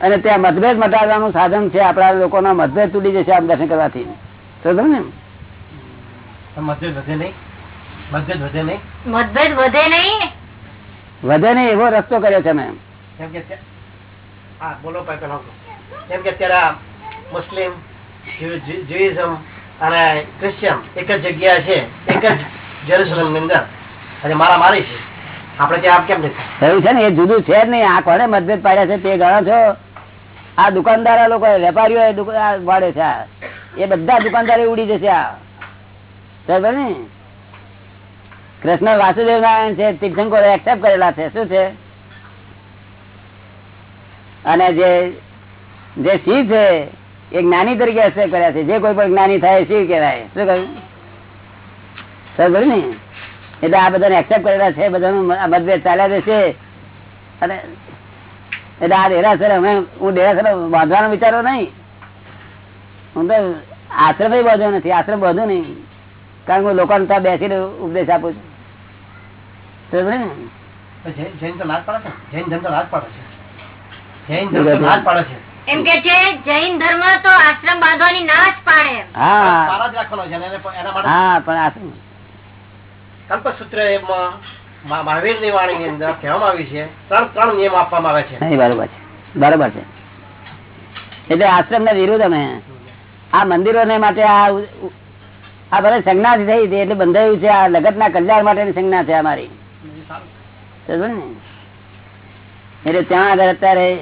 અને ત્યાં મતભેદ મટાડવાનું સાધન છે. આપણા લોકોના મતભેદ તૂટી જશે આમ દર્શન કરવાથી. સમજો ને? મતભેદ વધે નહીં? મતભેદ વધે નહીં? મતભેદ વધે નહીં. વધે નહીં એવો રસ્તો કર્યો છે મેં. કેમ કે ત્યાં- હા બોલો કેમ કે અત્યારે મુસ્લિમ જ્યુ- જ્યુ- જ્યુઇઝમ અને ક્રિશ્ચિયન એક જ જગ્યા છે એક જ જેરુસલમની અંદર. અને મારા મારી છે. આપણે ત્યાં કેમ નથી એવું છે ને એ જુદું છે જ નહીં. આ કોને મતભેદ પાડ્યા છે? તે ગણો છો? આ દુકાનદાર લોકો વેપારીઓ વાળે છે એ બધા દુકાનદારો ઉડી જશે આ. કૃષ્ણ વાસુદેવ નારાયણ છે તીર્થંકરો એક્સેપ્ટ કરેલા છે. શું છે? અને જે જે સિંહ છે, એ જ્ઞાની તરીકે એક્સેપ્ટ કર્યા છે. જે કોઈ પણ જ્ઞાની થાય સિંહ કહેવાય. શું કહ્યું? બરાબર ને? એટલે આ બધાને એક્સેપ્ટ કરેલા છે, બધાનું મતભેદ ચાલ્યા જશે. અને એટલે આ દેરાસર અમે હું દેરાસર બાંધવાનો વિચારો નહીં. હું તો આશ્રમ બાંધો નથી આશ્રમ બાંધો નહીં. કારણ કે હું લોકોને ત્યાં બેસીને ઉપદેશ આપું છું. જૈન જૈન તો નાશ પાડે છે. જૈન ધર્મ તો પાડે છે. જૈન ધર્મ તો નાશ પાડે છે. એમ કે છે જૈન ધર્મ તો આશ્રમ બાંધવાની ના જ પાડે. હા પણ આશ્રમ. કલ્પસૂત્ર એમાં મહાવીરની વાણીની અંદર કહેવામાં આવ્યું છે, ત્રણ ત્રણ નિયમ આપવામાં આવે છે. બરોબર છે. બરોબર છે. એટલે આશ્રમ ના વિરુદ્ધ અમે આ મંદિરો ને માટે આ આ ભલે સંજ્ઞા થઈ હતી એટલે બંધાયું છે, આ લગત ના કલ્યાણ માટેની સંજ્ઞા છે અમારી. એટલે ત્યાં આગળ અત્યારે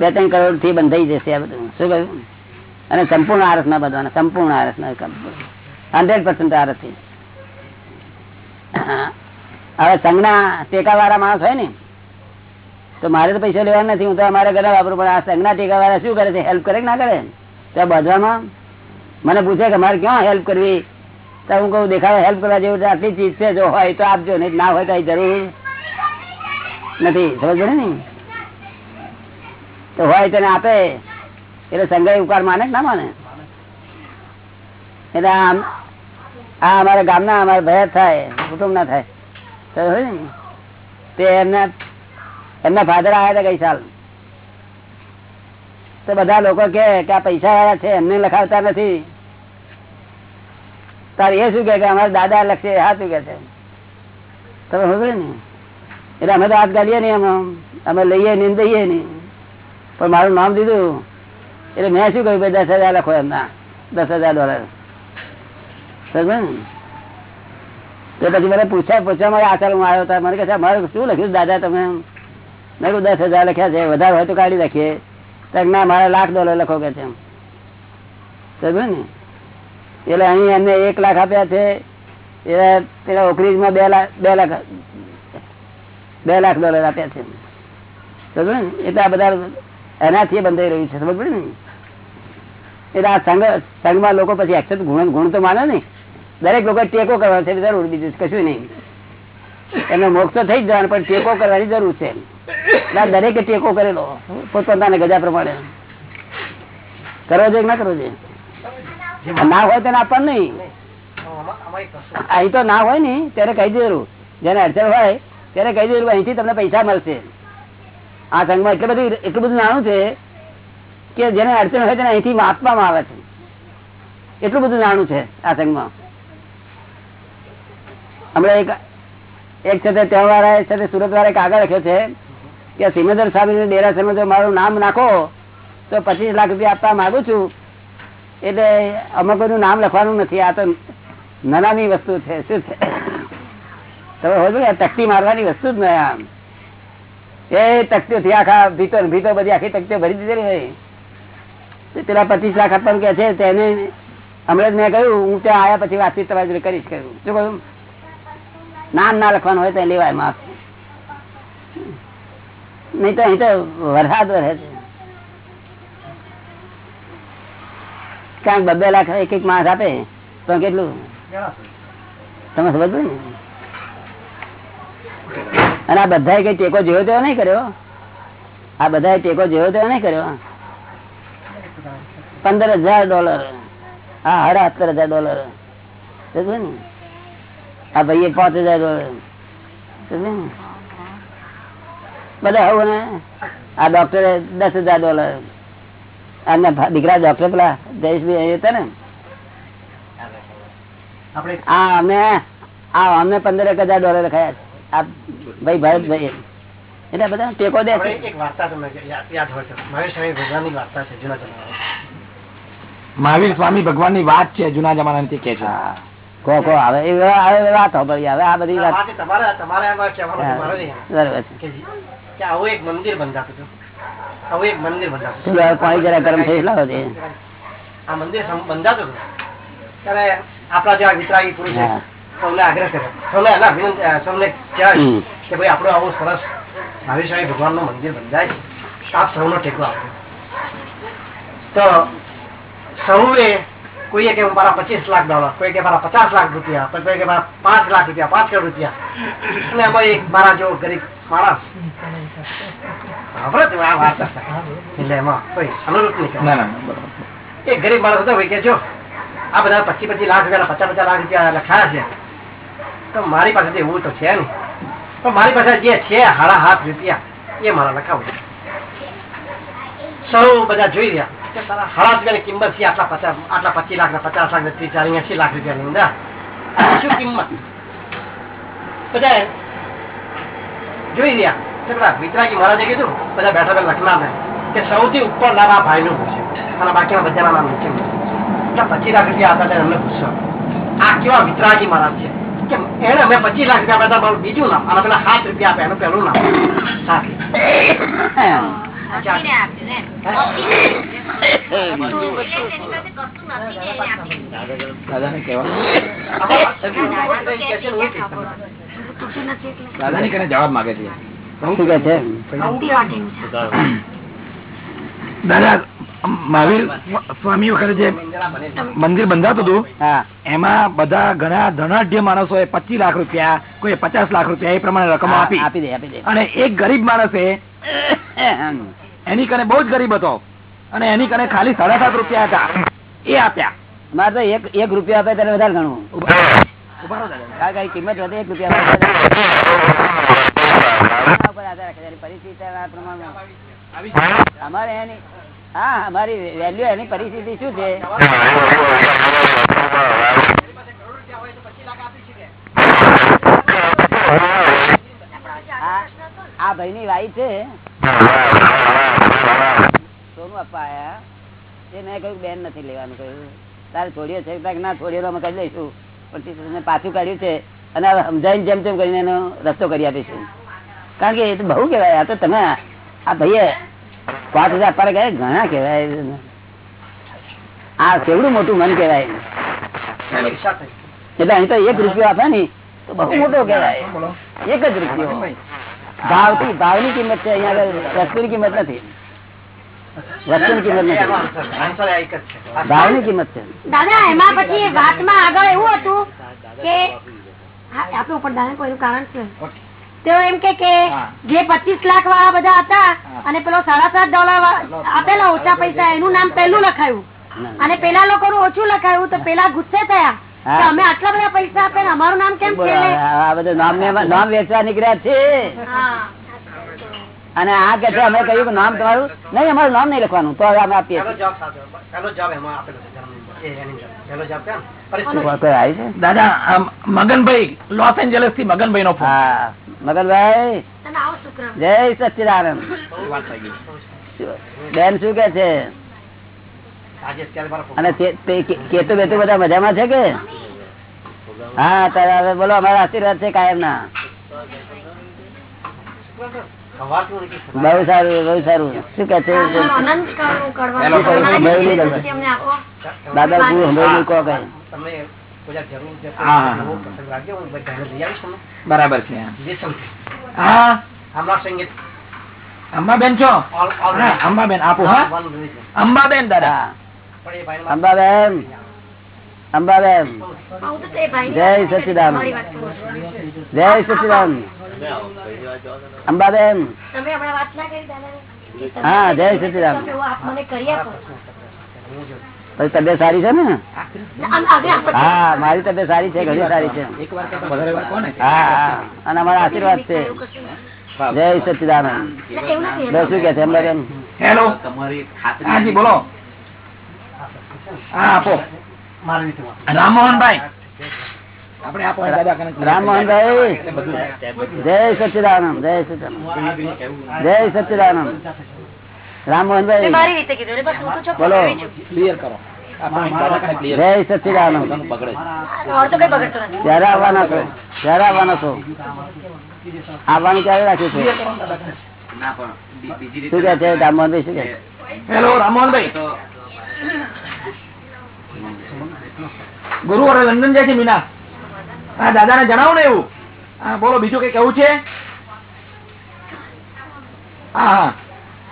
બે ત્રણ કરોડથી બંધાઈ જશે આ બધું. શું કહ્યું? અને સંપૂર્ણ આરસ ના બધવાના, સંપૂર્ણ આરસ ના હંડ્રેડ પર્સન્ટ આરસથી હવે સંજ્ઞા ટેકા વાળા માણસ હોય ને, તો મારે તો પૈસા લેવા નથી. હું તો અમારે ઘરે વાપરું, પણ આ સંજ્ઞા ટેકા વાળા શું કરે છે? હેલ્પ કરે કે ના કરે? તો બધામાં મને પૂછે કે મારે ક્યાં હેલ્પ કરવી? તો હું કહું દેખાવે હેલ્પ કરવા જેવું આટલી ચીજ છે, જો હોય તો આપજો, નહીં ના હોય કઈ જરૂર નથી. સમજ ને તો હોય તેને આપે. એટલે સંઘ ઉપકાર માને ના માને? એટલે આમ આ અમારા ગામના, અમારા ભયા થાય કુટુંબ ના થાય. તો ને? એમના એમના ફાધર આવ્યા હતા ગઈ સાલ. તો બધા લોકો કે આ પૈસા વાળા છે, એમને લખાવતા નથી. તારે એ શું કે અમારા દાદા લખશે હા શું કે છે? તમે ખબર ને? એટલે અમે તો હાથ ગાલીએ નહીં અમે અમે લઈએ નહીં ને દઈએ નહીં. પણ મારું નામ દીધું. એટલે મેં શું કહ્યું, ભાઈ, દસ હજાર લખો એમના, દસ હજાર ડોલર. ને તો પછી મને પૂછ્યા પૂછ્યા મારે આચાર હું આવ્યો હતા મને કહે મારે શું લખ્યું દાદા તમે? મેં કહ્યું દસ હજાર લખ્યા છે, વધારે હોય તો કાઢી રાખીએ તો કે, ના, મારે લાખ ડોલર લખો કે છે. સમજે ને એટલે અહીં એમને એક લાખ આપ્યા છે એ પેલા ઓકરીજમાં બે લાખ બે લાખ બે લાખ ડોલર આપ્યા છે. સમજે ને એટલે આ બધા એનાથી બંધાઈ રહ્યું છે, સમજ પડે ને? એટલે આ સંઘ સંઘમાં લોકો પછી એક્સેપ્ટ ગુણ ગુણ તો માને ને દરેક લોકો ટેકો કરવાનો છે જરૂર બીજું કશું નહીં. એનો મોક્ષ તો થઈ જ જવાનો, પણ ટેકો કરવાની જરૂર છે. દરેકે ટેકો કરેલો. પોતપોતાને ગજા પ્રમાણે. કરવો જોઈએ ના કરવો જોઈએ ના હોય તેને આપવાનું નહીં. અહીં તો ના હોય ને, ત્યારે કહી દેવું જેને અડચણ હોય, ત્યારે કહી દેવું અહીંથી તમને પૈસા મળશે. આ સંઘમાં એટલું બધું એટલું બધું નાનું છે કે જેને અડચણ હોય તેને અહીંથી આપવામાં આવે છે. એટલું બધું નાનું છે આ સંઘમાં. હમણાં એક એક છે તે તહેવાર છે તે સુરત વાળા કાગળ લખ્યો છે કે સિમંદર સ્વામી ડેરાસરમાં જો મારું નામ નાખો, તો પચીસ લાખ રૂપિયા આપવા માંગુ છું. એટલે અમે કોઈનું નામ લખવાનું નથી. આ તો નાનાની વસ્તુ છે. શું છે? તમે હોય ને તકતી મારવાની વસ્તુ જ નહીં આમ. એ તકતીઓથી આખા ભીતો ભીતો બધી આખી તકતીઓ ભરી દીધેલી હોય. પેલા પચીસ લાખ આપવાનું કે છે, તેને હમણાં જ મેં કહ્યું, હું ત્યાં આવ્યા પછી વાતચીત તમારી કરીશ કહ્યું શું કહ્યું નામ ના લખવાનું હોય તો લેવાય માફ. નહીં તો અહીં તો વરસાદ રહે છે. ક્યાંક બબે લાખ એક એક માણસ આપે, તો કેટલું? તમે સમજ ને? અને આ બધા કઈ ટેકો જેવો તેવો નહીં કર્યો? આ બધા ટેકો જેવો તેવો નહીં કર્યો? પંદર હજાર ડોલર. હા હર સત્તર હજાર ડોલર. ને? આ ભાઈએ પાંચ હજાર ડોલર બધા આવું ને? આ ડોક્ટરે દસ હજાર ડોલર અને દીકરા ડોક્ટર પેલા જયેશભાઈ હતા ને? હા અમે હા અમે પંદર એક હજાર ડોલર લખાયા. છે. આ ભાઈ ભરતભાઈ એટલે બધા ટેકો દે એક વાર્તા તમને યાદ હોય મહેશ ભગવાનની વાર્તા છે જૂના જમાના મહાવીર સ્વામી ભગવાનની વાત છે જૂના જમાના કે છે. હા. કો કો હવે એ હવે વાત સાંભળી હવે આ બધી વાત વાત તમારે તમારે આમાં છે, મારે નહીં. બરોબર છે. કે આવું એક મંદિર બંધાતું હતું. આવું એક મંદિર બંધાતું પાણી જરા ગરમ થઈ લાવો છે. આ મંદિર બંધાતું હતું. ત્યારે આપણા જેવા વિતરાગી પુરુષે સૌને આગ્રહ કર્યો. સૌને ના વિનંતી અ, સૌને કહેવાય કે ભાઈ આપણું આવું સરસ સ્વામી ભગવાનનું મંદિર બંધાય છે. આપ સૌનો ટેકો આપો તો સૌએ કોઈએ કે મારા પચીસ લાખ ડોલર કોઈ કે મારા પચાસ લાખ રૂપિયા કોઈ કે મારા પાંચ લાખ રૂપિયા પાંચ કરોડ રૂપિયા. અને એમાં એક મારા જેવો ગરીબ માણસ. એટલે એમાં કોઈ અનુરૂપ નહીં ગરીબ માણસ હતો કે જો આ બધા પચીસ પચીસ લાખ રૂપિયા પચાસ પચાસ લાખ રૂપિયા લખાયા છે. તો મારી પાસે એવું તો છે નહીં. પણ મારી પાસે જે છે હાડા હાથ રૂપિયા એ મારા લખાવું સૌ બધા જોઈ રહ્યા. કે તારા કિંમત છે આટલા પચાસ આટલા પચીસ લાખ ને પચાસ લાખ ને ત્રીસ ચાલીસ એસી લાખ રૂપિયાની અંદર શું કિંમત બધા જોઈ રહ્યા નામ આ ભાઈનું લાખ રૂપિયા હતા ત્યારે આ કેવા વિતરાગી મહારાજ છે એને અમે લાખ રૂપિયા બધા બીજું નામ અને પેલા સાત રૂપિયા આપ્યા એનું પહેલું નામ સાથી ને દાદા કને જવાબ માંગે છે શું કે છે દાદા મહાવીર સ્વામી વખતે જે મંદિર બંધાતું હતું એમાં બધા ઘણા ધનાઢ્ય માણસો એ પચીસ લાખ રૂપિયા કોઈ પચાસ લાખ રૂપિયા એ પ્રમાણે રકમ આપી. આપી દે આપી દે. અને એક ગરીબ માણસે એની કને બહુ જ ગરીબ હતો. અને એની કને ખાલી સાડા સાત રૂપિયા હતા. એ આપ્યા. મારે તો એક એક રૂપિયા આપે ત્યારે વધારે ગણવું કિંમત વધે એક રૂપિયા પરિસ્થિતિ અમારે એની હા, અમારી વેલ્યુ એની પરિસ્થિતિ શું છે? આ- ભાઈ ની વાઈ છે. સોનું આપવા આયા. એ મેં કહ્યું, બેન નથી લેવાનું. કહ્યું, તારે છોડીઓ છે. ના, છોડીઓ તો અમે કરી લઈશું પણ પાછું કાઢ્યું છે અને સમજાવીને જેમ તેમ કરીને એનો રસ્તો કરી આપીશું. કારણ કે એ તો બહુ કહેવાય, આ તો તમે, આ ભાઈએ પાંચ હજાર આપવા ગયા ઘણા કહેવાય. આ કેવડું મોટું મન કહેવાય. એટલે અહીં તો એક રૂપિયો આપે ને તો બહુ મોટો કહેવાય. એક જ રૂપિયો. ભાવથી ભાવની કિંમત છે અહીંયા આગળ વસ્તુની કિંમત નથી. વસ્તુની કિંમત નથી. આન્સર આન્સર આ એક જ ભાવની કિંમત છે. દાદા એમાં પછી વાતમાં આગળ એવું હતું કે આપણે ઉપર દાદા કોઈ કારણ છે. તેઓ એમ કે કે જે પચીસ લાખ વાળા બધા હતા અને પેલો સાડા સાત ડોલર આપેલા ઓછા પૈસા એનું નામ પેલું લખાયું. અને પેલા લોકોનું ઓછું લખાયું તો પેલા ગુસ્સે થયા અમે આટલા બધા પૈસા આપે અમારું નામ કેમ આ બધું નામ નામ વેચવા નીકળ્યા છે. અને આ કે છે અમે કહ્યું કે નામ તમારું નહીં અમારું નામ નહીં લખવાનું. તો હવે અમે આપીએ દાદા મગનભાઈ લોસ એન્જલસથી મગનભાઈ નો ફોન મગનભાઈ. જય સચિદાનંદ વાત થઈ ગઈ બેન શું કે છે. અને કેતુ બેતુ બધા મજામાં છે કે? હા તારે હવે બોલો અમારા આશીર્વાદ છે કાયમ ના બહુ સારું બઉ સારું શું કે છે? દાદા હંભાઈ કહો કઈ હા, હા, હા. હું. બરાબર છે હા. અંબાબેન છો? હા, અંબાબેન આપો હા. અંબાબેન દાદા. હા પણ એ ભાઈને અંબાબેન. અંબાબેન જય કરો. જય સચિદાન. અંબાબેન? હા જય પછી તબિયત સારી છે ને. હા મારી તબિયત સારી છે ઘણી સારી છે. હા હા. અને અમારા આશીર્વાદ છે. જય સચિદાનંદ. શું કે છે અંબાબેન હેલો તમારી બોલો. હા આપો. રામમોહનભાઈ. આપણે આપો દાદા કને રામમોહનભાઈ. જય સચિદાનંદ જય સચિદાનંદ. જય સચિદાનંદ. રામમોહનભાઈ. મારી રીતે કીધું એટલે બસ હું તો બોલો. ક્લિયર કરો. જય સચિદાનંદ. ક્યારે આવવાના છો ક્યારે આવવાના છો. આવવાનું ક્યારે રાખ્યું છે શું કે છે? રામમોહનભાઈ શું કે હેલો રામમોહનભાઈ. ગુરુવારે લંડન જાય છે મીના હા દાદાને જણાવો ને એવું હા બોલો બીજું કઈ કેવું છે હા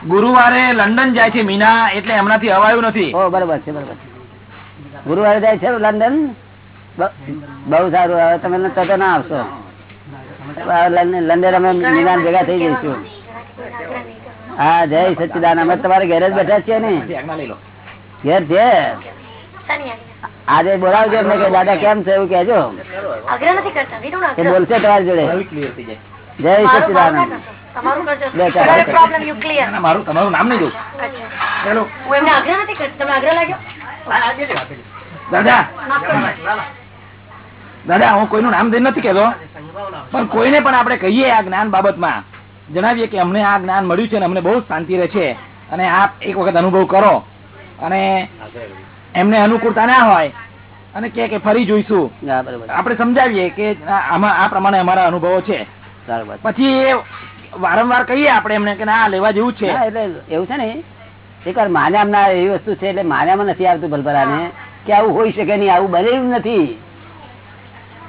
ગુરુવારે લંડન જાય છે મીના એટલે એમનાથી અવાયું નથી બરોબર છે બરોબર ગુરુવારે જાય છે લંડન બહુ સારું હવે તમે તો ના આવશો લંડન અમે મીના ભેગા થઈ જઈશું હા જય સચિદાન અમે તમારે ઘેર જ બેઠા છીએ ને ઘેર છે? આજે બોલાવજો એમને કે દાદા કેમ છે? એવું કેજો આગ્રહ નથી કરતા વીરું બોલશે તમારી જોડે. ક્લિયર થઈ જાય. સચિદાનંદ. મારું તમારું નામ નહીં દાદા. દાદા હું કોઈનું નામ દઈ નથી કેતો પણ કોઈને પણ આપણે કહીએ આ જ્ઞાન બાબતમાં. જણાવીએ કે અમને આ જ્ઞાન મળ્યું છે અને અમને બહુ શાંતિ રહે છે. અને આપ એક વખત અનુભવ કરો. અને એમને અનુકૂળતા ના હોય અને કે ફરી જોઈશું. આપણે સમજાવીએ કે આમાં આ પ્રમાણે અમારા અનુભવો છે. પછી વારંવાર કહીએ આપણે એમને કે ના લેવા જેવું છે. એટલે એવું છે ને એક વાર માન્યામ ના એવી વસ્તુ છે એટલે માન્યામાં નથી આવતું ભલભલાને કે આવું હોઈ શકે નહીં આવું બનેલું નથી.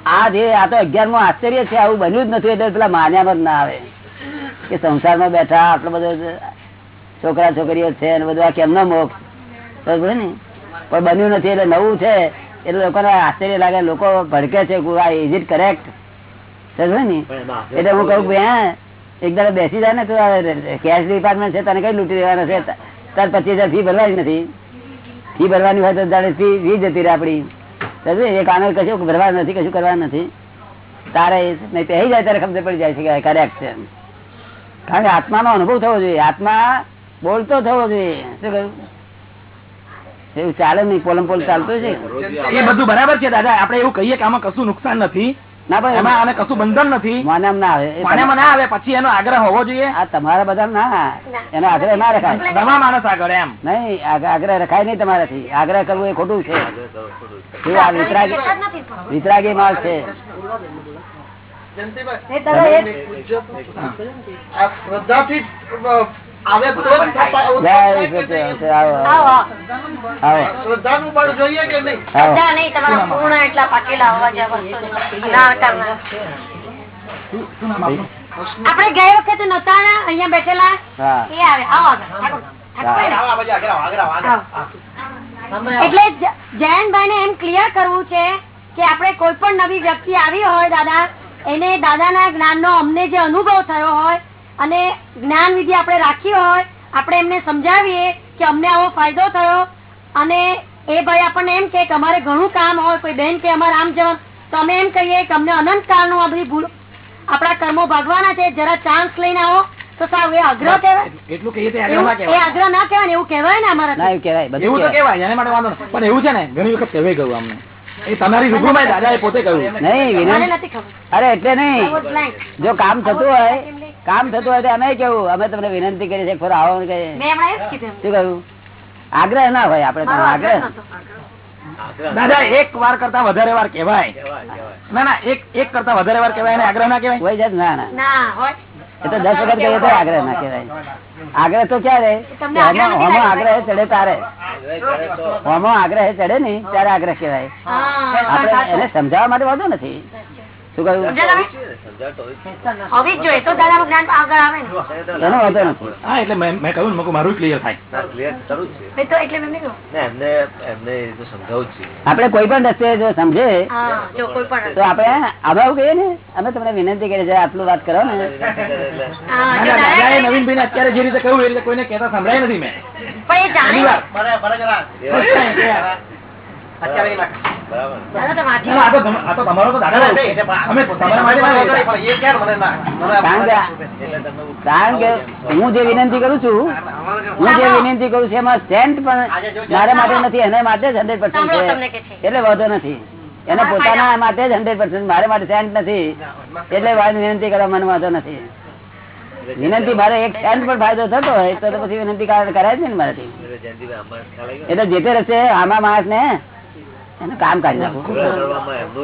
આ જે આ તો અગિયાર આશ્ચર્ય છે આવું બન્યું જ નથી એટલે પેલા માન્યામાં જ ના આવે. કે સંસારમાં બેઠા આટલો બધો છોકરા છોકરીઓ છે ને બધું આ કેમનો મોક્ષ? બરોબર ને? પણ બન્યું નથી એટલે નવું છે. એટલે લોકોને આશ્ચર્ય લાગે લોકો ભડકે છે ઇઝ ઇટ કરેક્ટ સમજે ને? એટલે હું કહું હા એક દાડે બેસી જાય ને તો કેશ ડિપાર્ટમેન્ટ છે તને કઈ લૂંટી દેવાના છે? તાર પચીસ હજાર ફી ભરવાની નથી. ફી ભરવાની હોય તો દાડે ફી ફી જતી રહે આપડી. સમજે? એ આને કશું ભરવાનું નથી કશું કરવાનું નથી. તારે નહીં પહેરી જાય ત્યારે ખબર પડી જાય છે કે કરેક્ટ છે કારણ કે આત્માનો અનુભવ થવો જોઈએ. આત્મા બોલતો થવો જોઈએ. શું કહ્યું? એવું ચાલે નહીં પોલમ પોલ ચાલતો છે એ બધું બરાબર છે દાદા આપડે એવું કહીએ કે આમાં કશું નુકસાન નથી ના ભાઈ એમાં આને કશું બંધન નથી ના આવે એ ના આવે પછી એનો આગ્રહ હોવો જોઈએ આ તમારા બધા ના એનો આગ્રહ ના રખાય તમામ માણસ આગળ એમ નહીં આગ્રહ રખાય નહીં તમારાથી આગ્રહ કરવું એ ખોટું છે આ વિતરાગી. વિતરાગી માલ છે શ્રદ્ધાથી ના? આપણે ગઈ વખતે નતા અહિયાં બેઠેલા. એ આવે. આવો. એટલે જયંતભાઈ ને એમ ક્લિયર કરવું છે કે આપણે કોઈ પણ નવી વ્યક્તિ આવી હોય દાદા એને દાદાના જ્ઞાનનો અમને જે અનુભવ થયો હોય અને જ્ઞાન વિધિ આપણે રાખી હોય આપણે એમને સમજાવીએ કે અમને આવો ફાયદો થયો. અને એ ભાઈ આપણને એમ કે અમારે ઘણું કામ હોય કોઈ બેન કે અમારે આમ જવા તો અમે એમ કહીએ કે અમને અનંત કાળનું આ બધી ભૂલ આપણા કર્મો ભાગવાના છે. જરા ચાન્સ લઈને આવો. તો સારું એ આગ્રહ કહેવાય. એટલું કહીએ તો આગ્રહ ના કહેવાય. આગ્રહ ના કહેવાય ને એવું કહેવાય ને અમારા ના એવું કહેવાય બધું એવું તો કહેવાય. કેવાય માટે વાંધો પણ એવું છે ને ઘણી વખત કહેવાય ગયું અમને. એ તમારી રૂબરૂમાં દાદા એ પોતે કહ્યું. નહીં મને વિનંતી નથી ખબર. અરે એટલે નહીં. જો કામ થતું હોય કામ થતું હોય તો અમે કેવું? અમે તમને વિનંતી કરી છે ખરો આવો શું કહ્યું? આગ્રહ ના હોય આપડે આગ્રહ દાદા એક વાર કરતા વધારે વાર કેવાય ના ના એક એક કરતા વધારે વાર કેવાય આગ્રહ ના કેવાય ના ના. ના એ તો દસ વખત કહીએ તો આગ્રહ ના કેવાય આગ્રહ તો ક્યારે હોમો? આગ્રહ ચડે તારે. હોમો આગ્રહ ચડે ને ત્યારે આગ્રહ કેવાય આપડે એને સમજાવવા માટે વાંધો નથી. શું કહ્યું? એટલે મેં કહ્યું મારું ક્લિયર થાય. આપણે કોઈ પણ રસ્તે જો સમજે હા જો કોઈ પણ તો આપણે અભાવ કહીએ ને અમે તમને વિનંતી કરી છે આટલું વાત કરો ને. એટલે હા, ના, જો ના, દાદાએ દાદાએ નવીનભાઈને અત્યારે જે રીતે કહ્યું એટલે કોઈને કહેતા સંભળાય નથી મેં. પણ એ જાણે હું જે વિનંતી કરું છું હું જે વિનંતી કરું છું એમાં સેન્ટ પણ મારે માટે નથી એને માટે જ હંડ્રેડ પર્સન્ટ છે. એટલે વાંધો નથી. એને પોતાના માટે જ હંડ્રેડ પર્સન્ટ મારે માટે સેન્ટ નથી. એટલે વાત વિનંતી કરવા મને વાંધો નથી. વિનંતી મારે એક સેન્ટ પણ ફાયદો થતો હોય તો તો પછી વિનંતી કરા- કરાય છે ને મારાથી. એટલે જે તે રસ્તે આમાં માણસ ને કામ કાઢી ફાયદો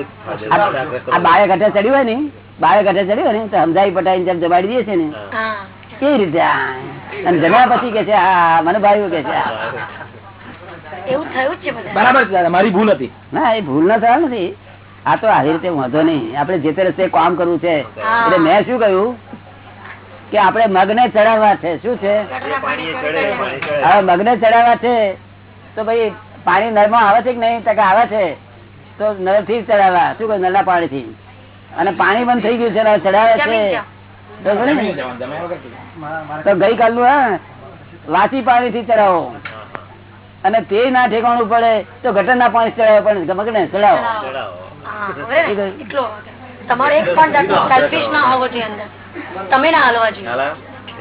આ ઘટે ચડ્યું હોય ને બાળક ઘટે ચડ્યું હોય ને તો સમજાવી પટાઈને જેમ જમાડી દે છે ને. હા. કેવી રીતે અને જમ્યા પછી કે છે હા મને ભાઈ કે છે આ. એવું થયું જ છે બધા બરાબર છે મારી ભૂલ હતી. ના એ ભૂલ ના થવા નથી. આ તો આવી રીતે વાંધો નહીં. આપડે જે તે રસ્તે કામ કરવું છે એટલે મેં શું કહ્યું? કે આપડે મગને ચડાવવા છે. શું છે. હવે મગને ચડાવવા છે તો ભાઈ પાણી નળમાં આવે છે કે નહીં? તકે આવે છે. તો નળથી ચડાવવા શું કહે? નળના પાણી થી અને પાણી બંધ થઈ ગયું છે ચડાવે છે. તો ગઈકાલ ને? હા? વાસી પાણી થી ચડાવો. અને તે ના ઠેકાણું પડે તો ગટર ના પાણી ચડાવો પણ. મગને ચડાવો. ચડાવો. તમારો એક પણ સેલ્ફિશ ના હોવો જોઈએ અંદર. તમે ના હલવા જોઈએ.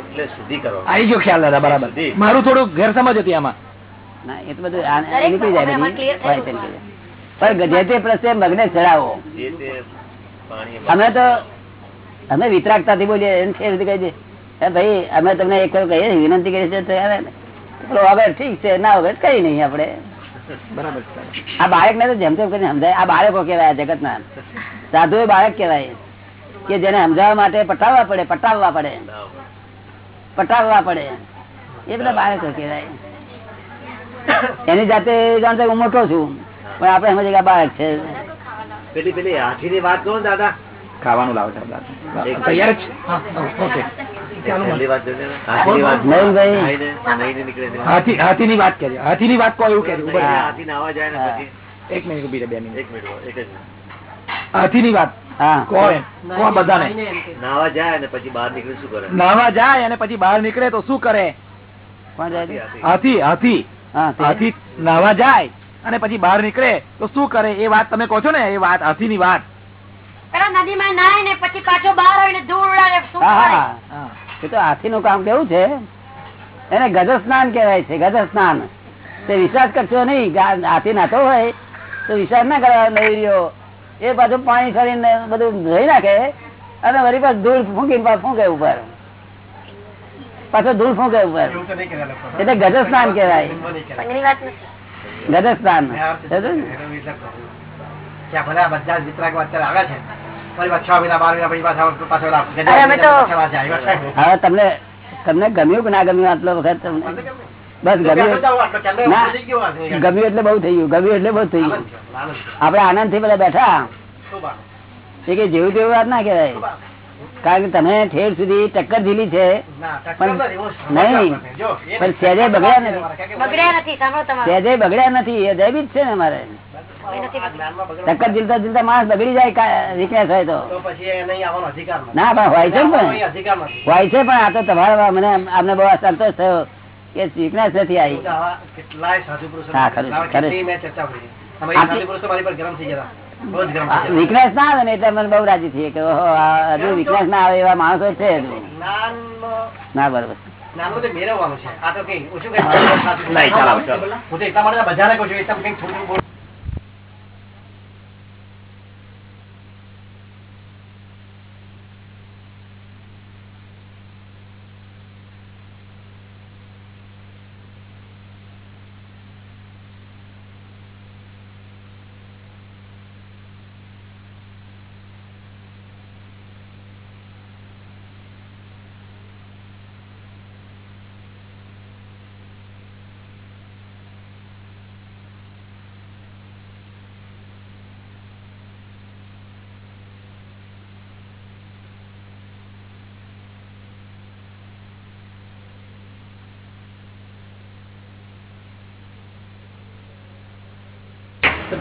એટલે શુદ્ધિ કરો. આવી ગયો ખ્યાલ દાદા બરાબર. મારું થોડું ગેરસમજ હતી આમાં. ના એ તો બધું નીકળી જાય. પણ જે તે પ્રશ્ને મગને ચડાવો. તે અમે બોલીએ એમ છે ભાઈ અમે તમને એક કહીએ વિનંતી કરી છે તો યાર પેલો વગર ઠીક છે ના વગર કઈ નહીં આપડે બરાબર આ બાળક ને તો જેમ તેમ કરીને સમજાય. આ બાળકો કેવાય જગત ના સાધુ એ બાળક કેવાય કે જેને સમજાવવા માટે પટાવવા પડે પટાવવા પડે. પટાવવા પડે. એ બધા બાળકો કહેવાય. એની જાતે જાણતા હું મોટો છું. પણ આપડે એમ જગ્યા બાળક છે. પેલી પેલી હાથીની વાત કરો દાદા. ખાવાનું લાવો તૈયાર છે? ને. વાત. હાથી ની વાત એવું હાથી જાય ને એક મિનિટ ઊભી બે મિનિટ. એક મિનિટ એક જ મિનિટ. હાથીની વાત. હા. કહો એમ કહો નાહવા જાય અને પછી બહાર નીકળે શું કરે? નાહવા જાય અને પછી બહાર નીકળે તો શું કરે? હાથી, હાથી. હાથી. હાથી. હાથી નાહવા જાય અને પછી બહાર નીકળે તો શું કરે એ વાત તમે કહો છો ને એ વાત વાત નાય ને પછી પાછો બહાર આવીને ધૂળ ઉડાડે શું હા કરે? હા હા. એ તો હાથી નું કામ કેવું છે એને ગજ સ્નાન કેવાય છે ગજ સ્નાન તે વિશ્વાસ કરશો નહીં હાથી નાતો હોય તો વિશ્વાસ ના કરવા નવીરીઓ એ પાછું પાણી ફરીને બધું ધોઈ નાખે અને વળી પાછું ધૂળ ફૂંકીને ફૂંકે ઉપર પાછો ધૂળ ફૂંકે ઉપર. એટલે ગજ સ્નાન નથી. ગજ સ્નાન બધા બધા તમને તમને ગમ્યું કે ના ગમ્યું આટલો વખત બસ ગમ્યું. ગમ્યું એટલે બહુ થઈ ગયું. ગમ્યું એટલે બહુ થઈ ગયું. આપડે આનંદથી પેલા બેઠા. એ કે જેવું તેવું વાત ના બાત? કારણ કે તમે ઠેર સુધી ટક્કર ઝીલી છે. પણ નહીં. પણ. સહેજે બગડ્યા નથી. સહેજે બગડ્યા નથી એ દૈવિક છે ને અમારે. ટક્કર ઝીલતા ઝીલતા માણસ બગડી જાય વીકનેસ હોય તો. ના પણ હોય છે પણ. હોય છે પણ આ તો તમારા મને અમને બહુ સંતોષ થયો કે વીકનેસ નથી આવી. કેટલાય સાધુ પુરુષો હા, ખરું ખરું. વીકનેસ ના આવે ને એટલે મને બહુ રાજી થઈએ કે હજુ વિકનેસ ના આવે એવા માણસો છે ના બરોબર. મેળવવાનું છે. આ તો કઈ ઓછું કઈ મારું સાચું છે. નહીં, ચાલો, ચાલો. હું તો એટલા માટે બધાને કહું છું એકદમ કંઈક થોડું બોલ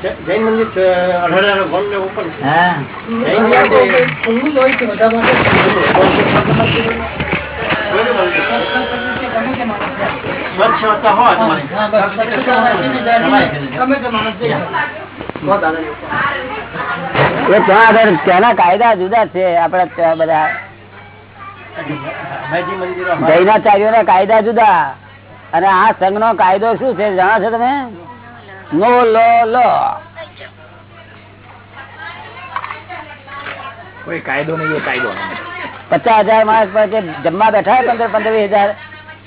જૈન મંદિર અઢાર વન ને ઓપન ત્યાંના કાયદા જુદા છે. આપડે ત્યાં બધા જૈનાચાર્યો ના કાયદા જુદા. અને આ સંઘ નો કાયદો શું છે? જાણો છો તમે? નો લ લ કોઈ કાયદો નહીં કાયદો પચાસ હજાર માણસ પાસે જમવા બેઠા પંદર પંદર વીસ હજાર.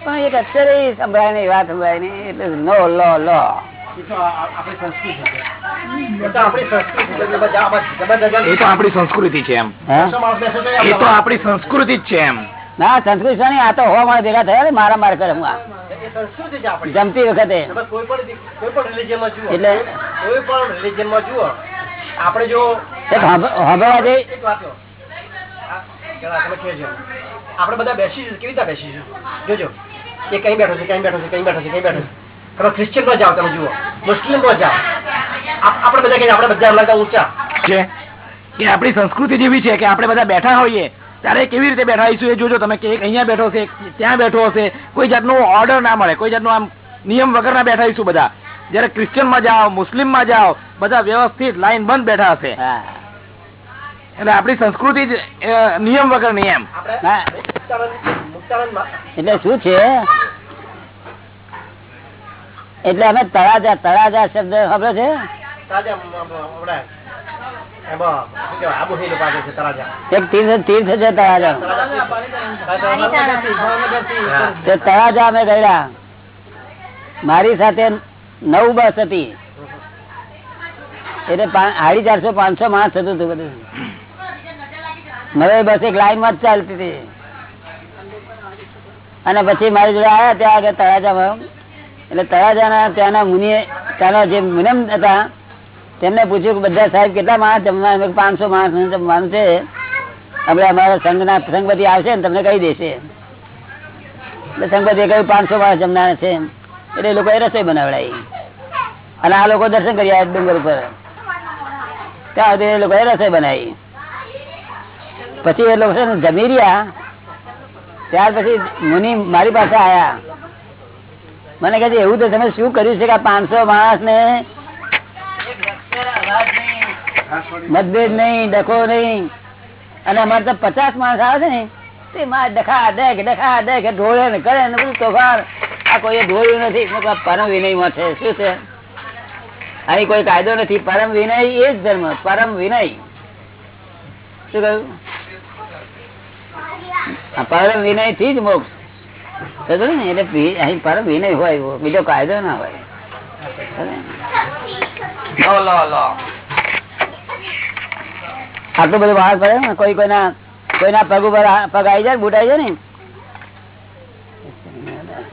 પણ એક અત્યારે સંભળાય નહીં વાત સંભળાય નહીં. એટલે નો લ લો આપણી સંસ્કૃતિ છે. આપણી સંસ્કૃતિ એમ. એ તો આપણી જ છે એમ. ના સંસ્કૃતિ આ તો હોવા ભેગા થયા મારા માર કરે હું આ. જમતી વખતે. તમે કોઈ પણ કોઈ પણ રિલીજનમાં જુઓ. એટલે? કોઈ પણ રિલીજનમાં જુઓ. આપણે જો. આપણે બધા બેસીશું કેવી રીતે બેસીશું જોજો. એ કઈ બેઠો છે કઈ બેઠો છે કઈ બેઠો છે કઈ બેઠો છે. તમે ક્રિશ્ચિયનમાં જાઓ તમે જુઓ. મુસ્લિમમાં જાઓ. આપ- આપણે બધા કહીએ આપણે બધા લાગતા ઊંચા. છે કે આપણી સંસ્કૃતિ જેવી છે કે આપણે બધા બેઠા હોઈએ. ત્યારે કેવી રીતે બેઠા એ જોજો. તમે કે એક અહીંયા બેઠો છે એક ત્યાં બેઠો હશે. કોઈ જાતનો ઓર્ડર ના મળે. કોઈ જાતનો આમ નિયમ વગર ના બેઠા બધા. જયારે ક્રિશ્ચિયનમાં જાઓ મુસ્લિમમાં જાઓ બધા વ્યવસ્થિત લાઈન બંધ બેઠા હશે. હા. એટલે આપણી સંસ્કૃતિ જ નિયમ વગરની એમ હા. એટલે શું છે? એટલે અમે તળાજા તળાજા શબ્દ ખબર છે? મારી સાથે નવ બસ હતી. એટલે સાડી ચારસો, પાંચસો માણસ થતું હતું બધું. નવે બસ એક લાઈનમાં જ ચાલતી હતી. અને પછી મારી જોડે આવ્યા ત્યાં આગળ તળાજામાં. એટલે તળાજાના ત્યાંના મુનિ ત્યાંના જે મુનિમ હતા તેમને પૂછ્યું કે બધા સાહેબ કેટલા માણસ જમવા? પાંચસો માણસ જમવાનું છે. આપણે અમારા સંઘના સંઘપતિ આવશે ને તમને કહી દેશે. એટલે કહ્યું, પાંચસો માણસ જમનાર છે. એટલે એ લોકોએ રસોઈ બનાવડાવી અને આ લોકો દર્શન કરી આવ્યા ડુંગર ઉપર. ત્યાં સુધી એ લોકોએ રસોઈ બનાવી. પછી એ લોકો જમી રહ્યા. ત્યાર પછી મુનિ મારી પાસે આયા. મને કહે છે, એવું તો તમે શું કર્યું છે કે પાંચસો માણસ ને મતભેદ નહીં, ડખો નહીં. અને અમારે તો પચાસ માણસ આવે છે ને, તે માં ડખા ડેક ડખા ડેક ઢોળે ને કરે ને બધું તોફાન. આ કોઈ ઢોળ્યું નથી પરમ વિનય વિનયમાં છે. શું છે? અહીં કોઈ કાયદો નથી. પરમ વિનય એ જ ધર્મ. પરમ વિનય. શું કહ્યું? પરમ વિનયથી જ મોક્ષ. ને? એટલે અહીં પરમ વિનય હોય બીજો કાયદો ના હોય. આટલું બધું બહાર પડે ને, કોઈ કોઈના કોઈના પગ ઉપર પગ આવી જાય બુટાઈ જાય ને.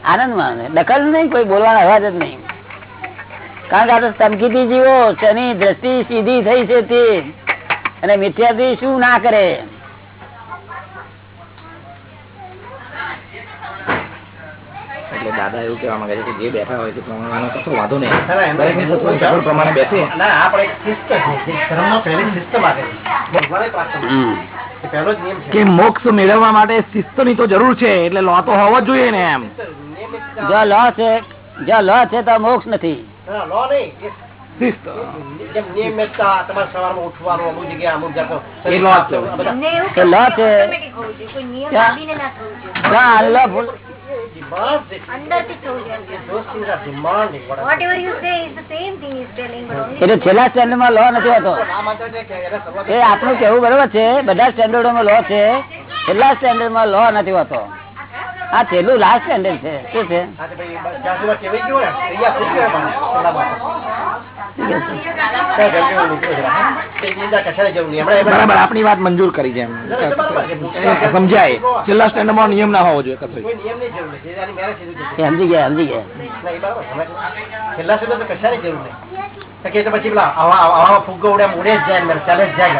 આનંદમાં દખલ નહીં, કોઈ બોલવાનો અવાજ જ નહીં. કારણ કે આ તો તમકીથી જીવો તેની દ્રષ્ટિ સીધી થઈ છે તે. અને મિથ્યાથી શું ના કરે એટલે દાદા એવું કહેવા માંગે છે કે જે બેઠા હોય તે પ્રમાણમાં કશો વાંધો નહીં. પ્રમાણે બેસે. ના આપણે શિસ્ત છે. જે ધર્મમાં પહેલી શિસ્ત માટે છે. ભગવાને પ્રાર્થના હમ. એ પહેલો જ નિયમ છે. કે મોક્ષ મેળવવા માટે શિસ્તની તો જરૂર છે એટલે લો તો હોવો જ જોઈએ ને એમ. જો લો છે જો લો છે તો મોક્ષ નથી. લો નહીં. શિસ્ત. નિયમિતતા તમારે સવારમાં ઉઠવાનું અમુક જગ્યાએ અમુક જાતો એ લો છે. લો છે. Demand. Those things are demanding. Whatever you say is the same thing he's telling, but only એટલે છેલ્લા સ્ટેન્ડર્ડમાં લો નથી હોતો એ આપણું કેવું બરોબર છે બધા સ્ટેન્ડર્ડો માં લો છે છેલ્લા સ્ટેન્ડર્ડમાં લો નથી હોતો આ છેલ્લું લાસ્ટ સ્ટેન્ડર્ડ છે. શું છે? બરાબર આપણી વાત મંજૂર કરી છે સમજાય. છેલ્લા સ્ટેન્ડમાં નિયમ ના હોવો જોઈએ કશો સમજી ગયા સમજી ગયા. બરાબર. છેલ્લા સુધી તો કશાની જરૂર નહીં. તો કે પછી પેલા ફુગ્ગો ઉડે ઉડે જ જાય ચાલે જ જાય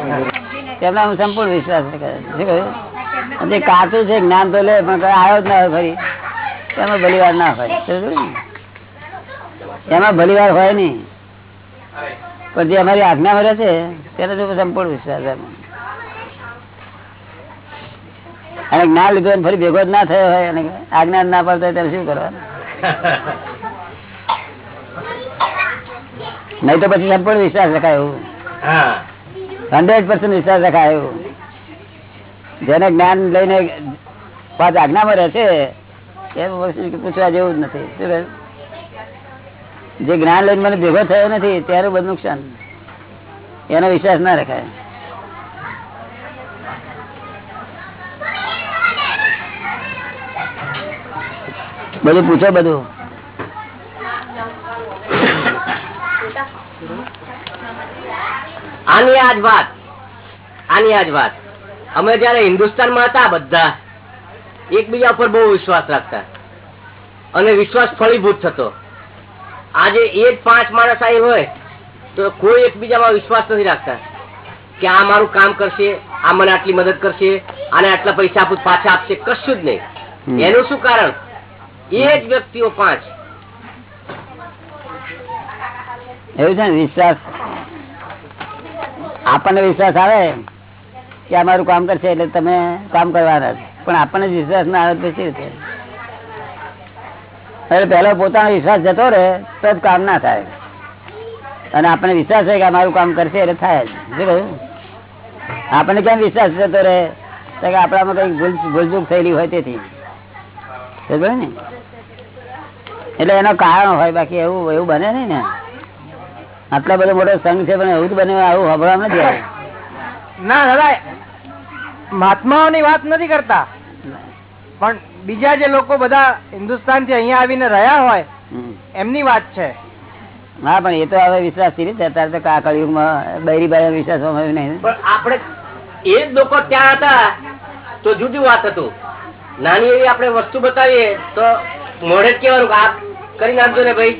ગાડી. તેમના હું સંપૂર્ણ વિશ્વાસ જે કાચું છે, જ્ઞાન તો લે, પણ આવ્યો જ ના ફરી. એમાં ભલીવાર ના હોય? એમાં ભલીવાર હોય નહીં. પણ જે અમારી આજ્ઞા મળે છે, તેને સંપૂર્ણ વિશ્વાસ અને જ્ઞાન લીધું ફરી ભેગો જ ના થયો હોય, અને આજ્ઞા ના પડતો હોય શું કરવાનું? નહીં તો પછી સંપૂર્ણ વિશ્વાસ રખાય એવું. હંડ્રેડ પર્સન્ટ વિશ્વાસ રખાય. જેને જ્ઞાન લઈને પાંચ આજ્ઞામાં રહેશે એ પૂછવા જેવું નથી. જે જ્ઞાન લઈને મને ભેગો થયો નથી, ત્યારે બધું નુકસાન. એનો વિશ્વાસ ના રખાય. બધું પૂછો બધું. આની આજ વાત. આની આજ વાત. અમે જયારે હિન્દુસ્તાનમાં હતા બધા એકબીજા ઉપર બહુ વિશ્વાસ રાખતા. અને વિશ્વાસ ફળીભૂત થતો. આજે એ જ પાંચ માણસ આવી હોય તો કોઈ એકબીજામાં વિશ્વાસ નથી રાખતા. કે આ મારું કામ કરશે આ મને આટલી મદદ કરશે આને આટલા પૈસા આપું પાછા આપશે કશું જ. નહીં. એનું શું કારણ? એ જ વ્યક્તિઓ પાંચ. એવું છે વિશ્વાસ આપણને વિશ્વાસ આવે કે અમારું કામ કરશે એટલે તમે કામ કરવાના પણ આપણને વિશ્વાસ ના આવે પછી એટલે પહેલો પોતાનો વિશ્વાસ જતો રહે તો જ કામ ના થાય. અને આપણને વિશ્વાસ છે કે અમારું કામ કરશે એટલે થાય જ. આપણને કેમ વિશ્વાસ જતો રહે? તો કે આપણામાં કઈ ભૂલ ભૂલચૂક થયેલી હોય તેથી. ને? એટલે એનો કારણ હોય, બાકી એવું એવું બને નહીં ને. આટલા બધો મોટો સંઘ છે પણ એવું જ બને આવું હબળવા નથી ના દાદા મહાત્માઓની વાત નથી કરતા. પણ બીજા જે લોકો બધા હિન્દુસ્તાનથી અહીંયા આવીને રહ્યા હોય એમની વાત છે. હા પણ એ તો હવે વિશ્વાસથી અત્યારે તો કા કળિયુગમાં બૈરી બાઈ વિશ્વાસ હોય નહીં. પણ આપણે એ જ લોકો ત્યાં હતા તો જુદી વાત હતું. નાની એવી આપણે વસ્તુ બતાવીએ તો મોઢે જ કહેવાનું આ કરી નાખજો ને ભાઈ.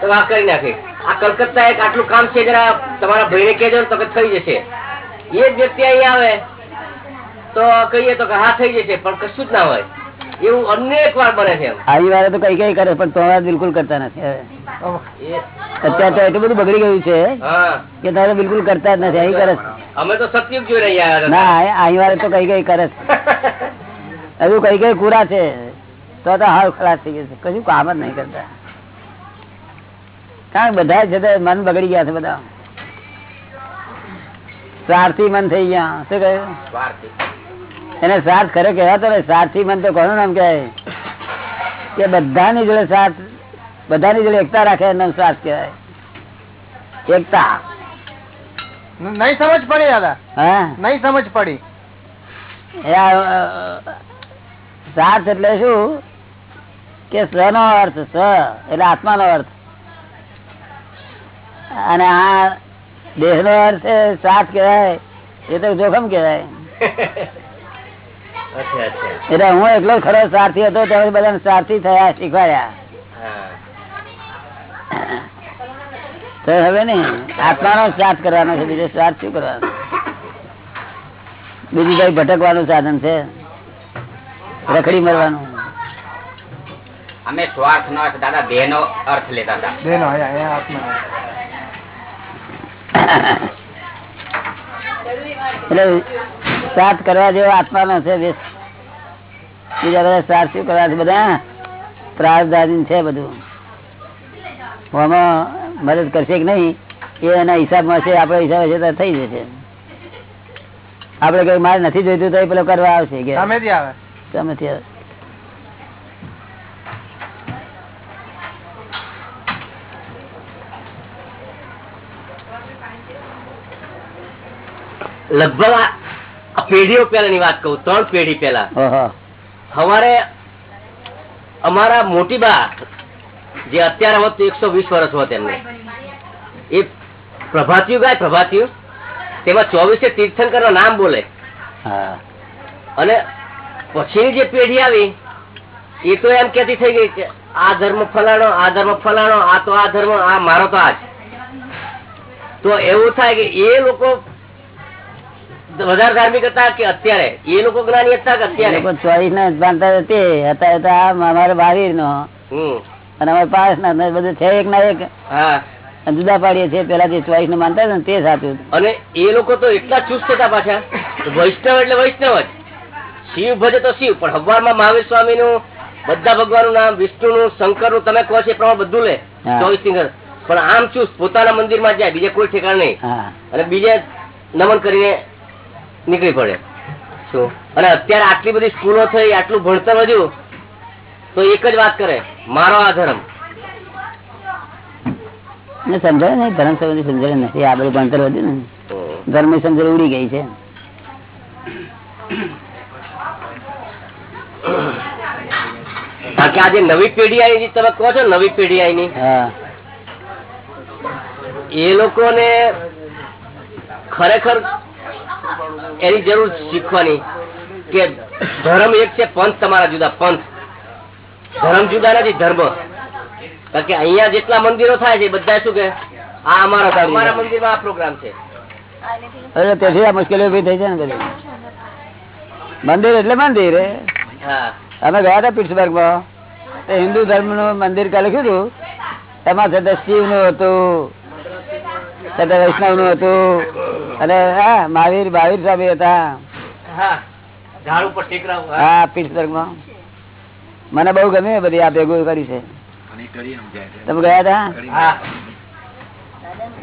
તો આ કરી નાખે. આ કલકત્તા એક આટલું કામ છે જરા તમારા ભાઈને કહેજો તો કે થઈ જશે. એ જ વ્યક્તિ અહીં આવે તો કહીએ તો કે હા થઈ જશે પણ કશું જ ના હોય. એવું અનેક વાર બને છે આવી વારે તો કઈ કઈ કરે પણ તો બિલકુલ કરતા નથી અત્યારે તો એટલું બધું બગડી ગયું છે કે તારે બિલકુલ કરતા જ નથી અહીં કરે અમે તો સતયુગ જોઈ રહ્યા ના અહીં વારે તો કઈ કઈ કરે હજુ કઈ કઈ કુરા છે તો હાલ ખલાસ થઈ ગયું છે. કશું કામ જ નહીં કરતા. કારણ બધા છે મન બગડી ગયા છે બધા. સ્વાર્થી મન થઈ ગયા. શું કહ્યું એને સ્વાર્થ ખરે કહેવાતો ને સ્વાર્થી મન તો કોનું નામ કહેવાય? કે બધાની જોડે સ્વાર્થ બધાની જોડે એકતા રાખે એનું સ્વાર્થ કહેવાય. એકતા. નહીં સમજ પડી દાદા. હા? નહીં સમજ પડી. સ્વાર્થ એટલે શું? કે સ્વ નો અર્થ સ્વ એટલે આત્મા નો અર્થ. અને આ દેહ નો અર્થ છે કેવાય એ તો જોખમ કેવાય અચ્છા અચ્છા. એટલે હું એકલો ખરો સ્વાર્થી હતો ત્યારે બધા સ્વાર્થી થયા શીખવાડ્યા. હા. તો હવે ને આત્માનો સ્વાર્થ કરવાનો છે બીજો સ્વાર્થ શું કરવાનો? બીજું કઈ ભટકવાનું સાધન છે? રખડી મરવાનું? અમે સ્વાર્થ નો દાદા દેહ નો અર્થ લેતા હતા બેનો અહીંયા અહીંયા આત્મા એટલે સ્વાર્થ કરવા જેવો આત્માનો છે બીજા બધા સ્વાર્થ શું કરવા છે બધા? પ્રાર્થાધીન છે બધું. આમાં મદદ કરશે કે નહીં? એ એના હિસાબમાં છે આપડે હિસાબ છે તો થઈ જશે. આપડે કઈ મારે નથી જોઈતું તો એ પેલો કરવા આવશે કે તમે આવે. લગભગ પેઢીઓ પહેલાની વાત કહું ત્રણ પેઢી પેલા ઓહો. અમારા મોટી બા જે અત્યારે હોત એકસો વીસ વર્ષ હોત એમને. એ પ્રભાતિયું ગાય પ્રભાતિયું તેમાં ચોવીસે તીર્થંકરનું નામ બોલે. હા. અને પછીની જે પેઢી આવી એ તો એમ કેતી થઈ ગઈ કે આ ધર્મ ફલાણો આ ધર્મ ફલાણો આ તો આ ધર્મ આ મારો તો આ તો એવું થાય કે એ લોકો વધારે ધાર્મિક હતા કે અત્યારે? એ લોકો જ્ઞાની હતા કે અત્યારે? ચોવીસ ના માનતા તે. હતા હતા અમારે બાવીર નો અને અમારે પાંચ ના બધું છે એક ના એક. જુદા પાડીએ છીએ. પેલા જે ચોવીસ ને માનતા હતા તે સાચું અને એ લોકો તો એટલા ચુસ્ત હતા પાછા. વૈષ્ણવ એટલે વૈષ્ણવ જ. શિવ ભજે તો શિવ પણ હવારમાં મહાવીર સ્વામી નું બધા ભગવાનનું નામ વિષ્ણુ નું શંકરનું તમે કહો છો એ પ્રમાણે બધું લે. ચોવીસ સિંગર. પણ આમ ચુસ્ત પોતાના મંદિરમાં જાય બીજે કોઈ ઠેકાણ નહીં. અને બીજે નમન કરીને નીકળી પડે. શું? અને અત્યારે આટલી બધી સ્કૂલો થઈ આટલું ભણતર વધ્યું તો એક જ વાત કરે મારો આ ધર્મ. સમજાય ને ધર્મ સંબંધી સમજાય નથી આ બધું ભણતર વધ્યું ને. ધર્મ સમજણ ઉડી ગઈ છે. કારણ કે આજે નવી પેઢી આવી તમે કહો છો નવી પેઢી આવી હા. એ લોકોને ખરેખર એની જરૂર શીખવાની કે ધર્મ એક છે પંથ તમારા જુદા પંથ. ધર્મ જુદા નથી ધર્મ. કારણ કે અહિયાં જેટલા મંદિરો થાય છે બધા શું કે આ અમારા. અમારા મંદિરમાં આ પ્રોગ્રામ છે. તેથી આ મુશ્કેલીઓ ઊભી થઈ છે ને મંદિર એટલે મંદિર અમે ગયા હતા પિટ્સબર્ગમાં હિન્દુ ધર્મનું મંદિર કાલે કીધું એમાં શિવનું હતું સાથે વૈષ્ણવનું હતું. અને હા મહાવીર મહાવીર સાહેબ હતા. હા પિટ્સબર્ગમાં મને બહુ ગમે બધી આ ભેગું કર્યું છે. તમે ગયા હતા?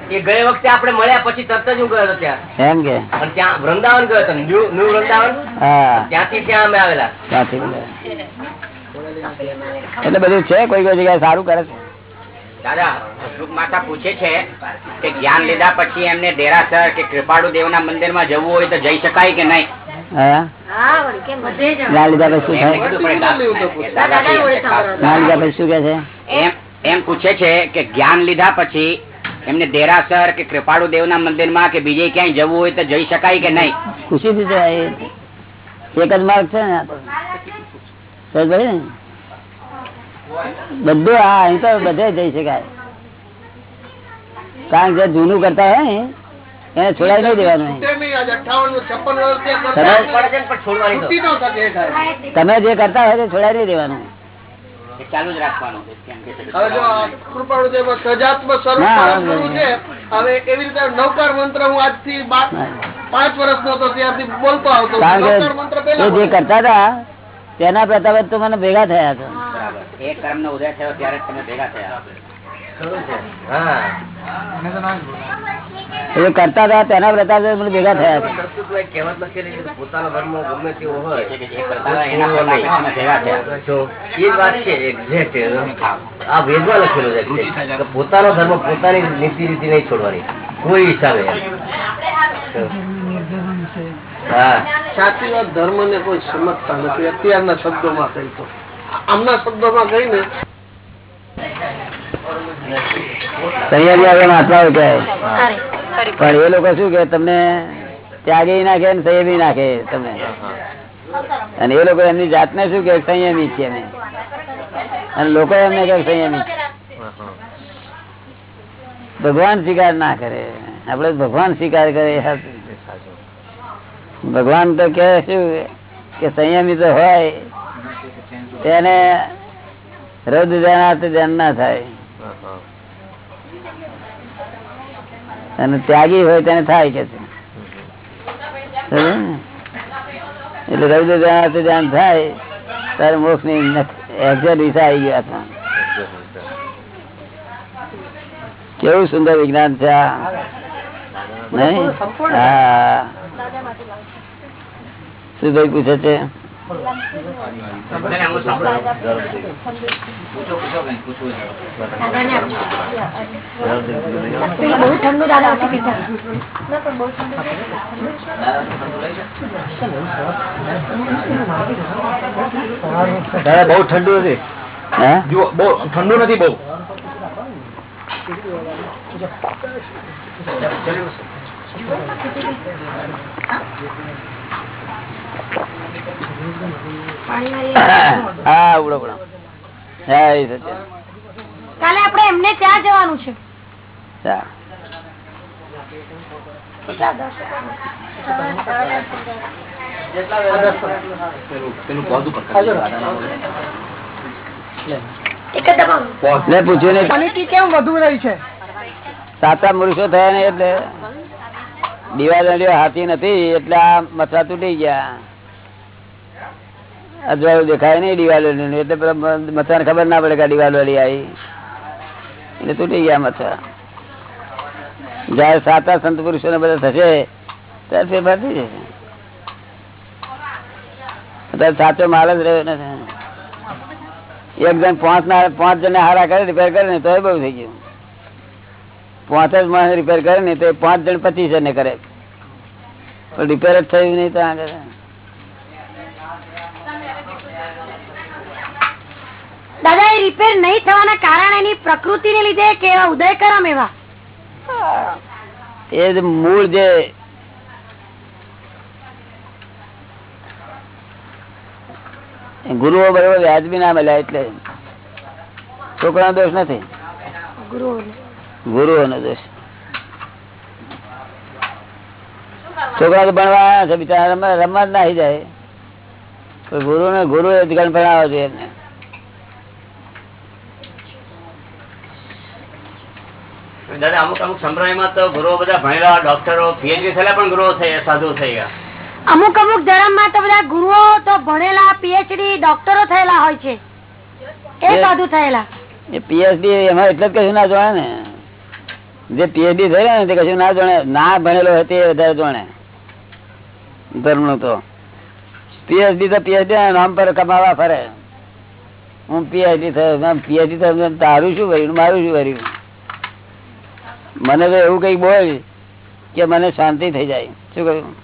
એ ગયે વખતે આપણે મળ્યા પછી તરત જ હું ગયો ત્યાં. એમ કે? ત્યાં વૃંદાવન ગયો હતો ન્યુ ન્યુ વૃંદાવન? ત્યાંથી ત્યાં અમે આવેલા. ત્યાંથી એટલે બધું છે? કોઈ કોઈ જગ્યાએ સારું કરે છે? દાદા અશોક માતા પૂછે છે કે જ્ઞાન લીધા પછી એમને ડેરાસર કે કૃપાળુ દેવના મંદિરમાં જવું હોય તો જઈ શકાય કે નહીં? ના ના એમ એમ પૂછે છે કે જ્ઞાન લીધા પછી એમને દેરાસર કે કૃપાળુ દેવના મંદિરમાં કે બીજે ક્યાંય જવું હોય તો જઈ શકાય કે નહીં? ખુશી થી એક જ માર્ગ છે ને ને? બધું હા અહીં તો બધે જઈ શકાય. કારણ કે જૂનું કરતા હોય ને એને છોડાવી નહીં દેવાનું. તમે જે કરતા હોય તે છોડાઈ નહીં દેવાનું. ચાલુ જ રાખવાનું. કેમ કે છે કે હવે જો આ કૃપાળુદેવ સજાત્મ સ્વરૂપ ના, પાલન ના, કરવું છે હવે એવી રીતે નવકાર મંત્ર હું આજથી પાંચ વર્ષ નો હતો ત્યારથી બોલતો આવતો જે કરતા હતા તેના પ્રતાપે તો મને ભેગા થયા છો. એ કર્મ નો ઉદય થયો ત્યારે તમે ભેગા થયા. એ કરતા હતા તેના પ્રતાપે મને ભેગા થયા પોતાનો ધર્મ પોતાનો ધર્મ પોતાની નીતિ રીતિ નહીં છોડવાની. કોઈ હિસાબે. સાચી વાત ધર્મ ને કોઈ સમજતા નથી. અત્યારના શબ્દોમાં કહી તો. આમના શબ્દોમાં કહે સારી પણ એ લોકો શું કે તમને ત્યાગી નાખે ને સંયમી નાખે તમે. અને એ લોકો એમની જાતને શું કે સંયમી છે અને લોકો એમને કે સંયમી. ભગવાન સ્વીકાર ના કરે. આપડે ભગવાન સ્વીકાર કરે. સાચું. ભગવાન તો કે શું કે સંયમી તો હોય, તેને રૌદ્ર ધ્યાન ધ્યાન ના થાય. અને ત્યાગી હોય તેને થાય કે છે? એટલે રૌદ્ર ધ્યાન ધ્યાન થાય, ત્યારે મોક્ષની એક્ઝેક્ટ દિશા આવી ગયા હતા. કેવું સુંદર વિજ્ઞાન છે આ. નહીં? હા. શું ભાઈ પૂછે છે? બહુ ઠંડુ નથી. ઠંડુ નથી બહુ. હા ઉડો ઉડો હા એ કાલે આપણે એમને ત્યાં જવાનું છે. સાચા પુરુષો થયા ને એટલે દિવાળી હાથી નથી, એટલે આ મથરા તૂટી ગયા. અજવાળું દેખાય નહીં દિવાલો એટલે મથાને ખબર ના પડે કે આ દિવાલ વાળી આવી. એટલે તૂટી ગયા મથા. જયારે સાતા સંત પુરુષો ને બધા થશે, ત્યારે ફેરફાર થઈ જશે. અત્યારે સાચો માલ જ રહ્યો નથી. એક જણ પાંચ ના પાંચ જણ હારા કરે રિપેર કરે ને તો બહુ થઈ ગયું. પાંચ જ માણસ રિપેર કરે ને તો પાંચ જણ પચીસ જણ કરે. પણ રિપેર જ થયું નહીં તો આગળ. દાદા એ રિપેર નહીં થવાના કારણે એની પ્રકૃતિ ને લીધે કે ઉદય કરમ એવા? એ જ મૂળ જે ગુરુઓ બરોબર વ્યાજબી ના મળ્યા એટલે છોકરાનો દોષ નથી. ગુરુઓનો દોષ છોકરા તો ભણવા આવ્યા છે બિચારા રમવા રમવા જ નાહી જાય. ગુરુ ને ગુરુ એ ગણ ભણાવે છે એમને. દાદા અમુક અમુક સંપ્રદાયમાં તો ગુરુઓ બધા ભણેલા ડોક્ટરો પીએચડી થયેલા પણ ગુરુઓ થઈ સાધુ થઈ ગયા. અમુક અમુક ધર્મમાં તો બધા ગુરુઓ તો ભણેલા પીએચડી ડોક્ટરો થયેલા હોય છે. એ સાધુ થયેલા. એ પીએચડી એમાં એટલે જ કશું ના જોવા ને. જે પીએચડી થયેલા ને તે કશું ના જાણે, ના ભણેલો હોય તે વધારે જાણે. ધર્મનું તો. પીએચડી તો પીએચડી નામ પર કમાવા ફરે. હું પીએચડી થયો પીએચડી થયો તારું શું કર્યું? મારું શું કર્યું? મને તો એવું કઈ બોલ કે મને શાંતિ થઈ જાય. શું કહ્યું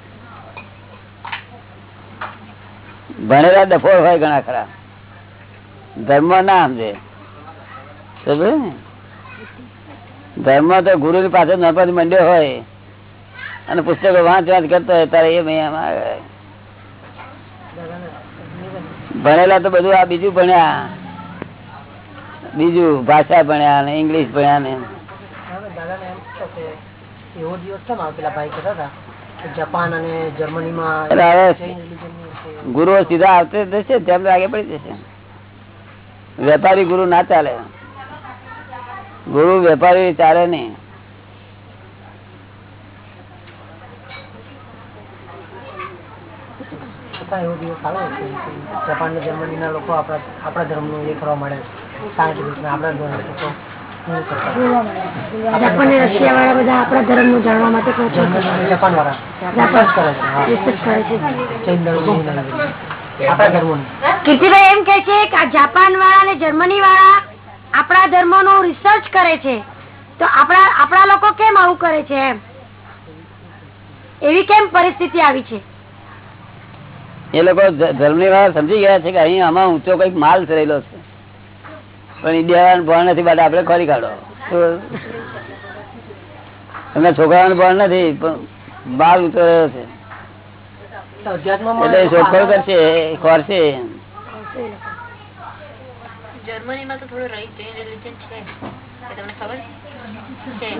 ભણેલા ડફોળ હોય ઘણા ખરા. ધર્મ ના સમજે. સમજે ને? ધર્મ તો ગુરુ ની પાસે નપદ મંડ્યો હોય અને પુસ્તકો વાંચ વાંચ કરતો હોય તારે એ આવે. ભણેલા તો બધું આ બીજું ભણ્યા. બીજું ભાષા ભણ્યા ને ઇંગ્લિશ ભણ્યા ને. એવો દિવસ કેમ પેલા ભાઈ કહેતા હતા કે અને જર્મનીમાં ગુરુઓ સીધા આવતે જશે તેમ આગળ પડી જશે. વેપારી ગુરુ ના ચાલે. ગુરુ વેપારી ચાલે નહીં. જાપાન લોકો આપણા આપણા ધર્મનું એ કરવા માંડ્યા આપણા ધર્મ ધર્મનું જાણવા માટે પ્રયત્ન કરે જાપાન વાળા ને એમ કે છે કે આ જાપાન વાળા અને જર્મની વાળા આપણા ધર્મનું રિસર્ચ કરે છે તો આપણા આપણા લોકો કેમ આવું કરે છે એમ? એવી કેમ પરિસ્થિતિ આવી છે? એ લોકો ધર્મની વાત સમજી ગયા છે કે અહીં આમાં ઊંચો કંઈક માલ થયેલો છે. પણ ઇન્ડિયા ભણ નથી બાદ આપડે ખોરી કાઢો? એમના છોકરાઓને ભણ નથી પણ માલ ઊંચો રહ્યો છે એટલે છોકરો કરશે ખોરશે. જર્મનીમાં તો થોડું રહી જૈન રિલિજન છે એ તમને ખબર? છે. જૈન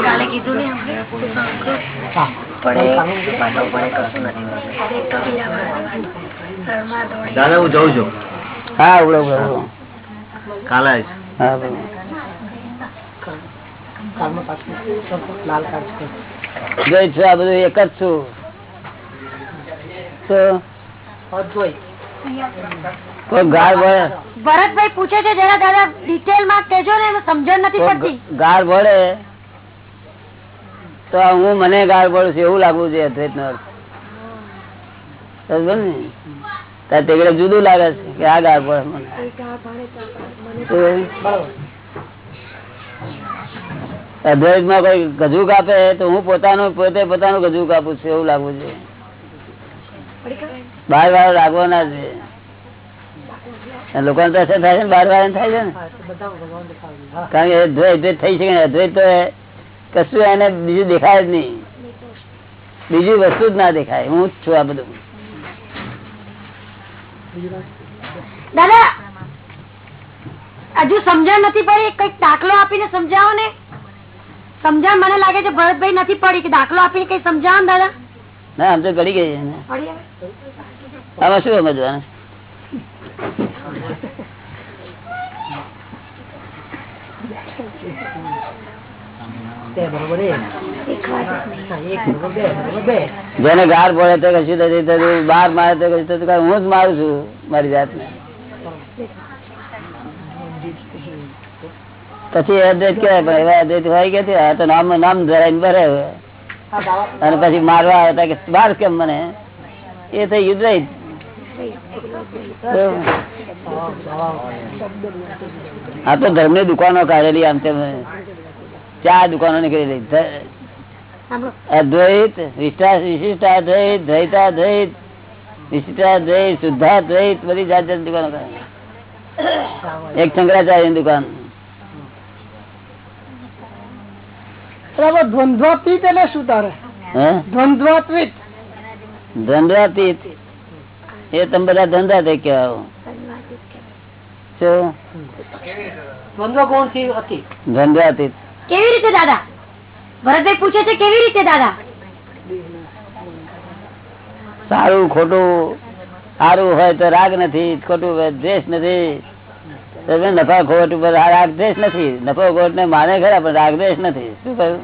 કાલે કીધું ને પડે પાછો પડે કશું નથી તો બીજા દાદા હું જઉં છું. હા ઉડો ઉડો. કાલે હા જોઈ છું આ બધું એક જ છું. તો ગાળ ભળે ભરતભાઈ પૂછે છે જરા દાદા ડિટેલમાં કેજો ને સમજણ નથી પડતી. ગાર ગાળ ભળે તો હું મને ગાળ પડું છું, એવું લાગવું જોઈએ અદ્વૈત નો અર્થ. ને? જુદું લાગે છે કે આ ગાળ પડે મને. અદ્વૈતમાં કોઈ ગજુ કાપે તો હું પોતાનું, પોતે પોતાનું ગજુ કાપું છું, એવું લાગવું જોઈએ. બાર વાળો લાગવાના છે. લોકો તો અસર થાય છે ને? બાર વાળા થાય છે ને? કારણ કે અદ્વૈત થઈ શકે ને? અદ્વૈત તો કશું એને બીજું દેખાય જ નહીં. બીજી વસ્તુ જ ના દેખાય. હું જ છું આ બધું. દાદા હજુ સમજણ નથી પડી? કંઈક દાખલો આપીને સમજાવો ને. સમજણ મને લાગે છે ભરતભાઈ નથી પડી કે દાખલો આપીને કઈ સમજાવો દાદા. ના આમ તો ગળી ગઈ? આમાં શું સમજવાનું? જેને ગાર પડે તો કશું નથી બાર મારે તો કશું થતું હું જ મારું છું મારી જાતને. પછી અદ્વૈત પણ એવા અદ્વૈત હોય કે તો નામ નામ ધરાઈને ભરે અને પછી મારવા આવે કે બાર કેમ મને? એ તો યુદ્ધ આ તો ધર્મની દુકાનો કાઢેલી આમ તેમ. ચાર દુકાનો નીકળી. અદ્વૈત વિશિષ્ટા- વિશિષ્ટાદ્વૈત દ્વૈતાદ્વૈત વિશિષ્ટાદ્વૈત શુદ્ધાદ્વૈત બધી જાત જાત દુકાનો. એક શંકરાચાર્ય દુકાન. દ્વંદ્વાતીત એટલે શું તારે? દ્વંદ્વાતીત. ધંધાતીત એ તમે બધા ધંધા તે કહેવાય. શું? કેવી રીતે દાદા? ભરતભાઈ પૂછે છે કેવી રીતે દાદા? સારું, ખોટું, સારું હોય તો રાગ નથી, ખોટું દ્વેષ નથી. નફા ખોટ રાગ દ્વેષ નથી. નફો ખોટ ને માને ખરા, પણ રાગ દ્વેષ નથી. શું કહ્યું?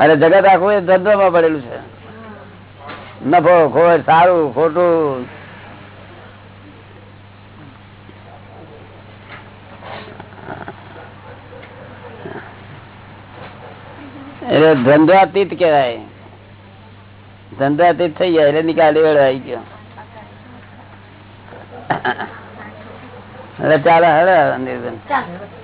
અરે જગત આખું એ ધંધોમાં પડેલું છે. નફો ખોટ, સારું, ખોટું એટલે ધંધાતીત કહેવાય. ધંધાતીત થઈ જાય એટલે નિકાલ વેળો આવી ગયો. એટલે ચાલો હવે ચાલો.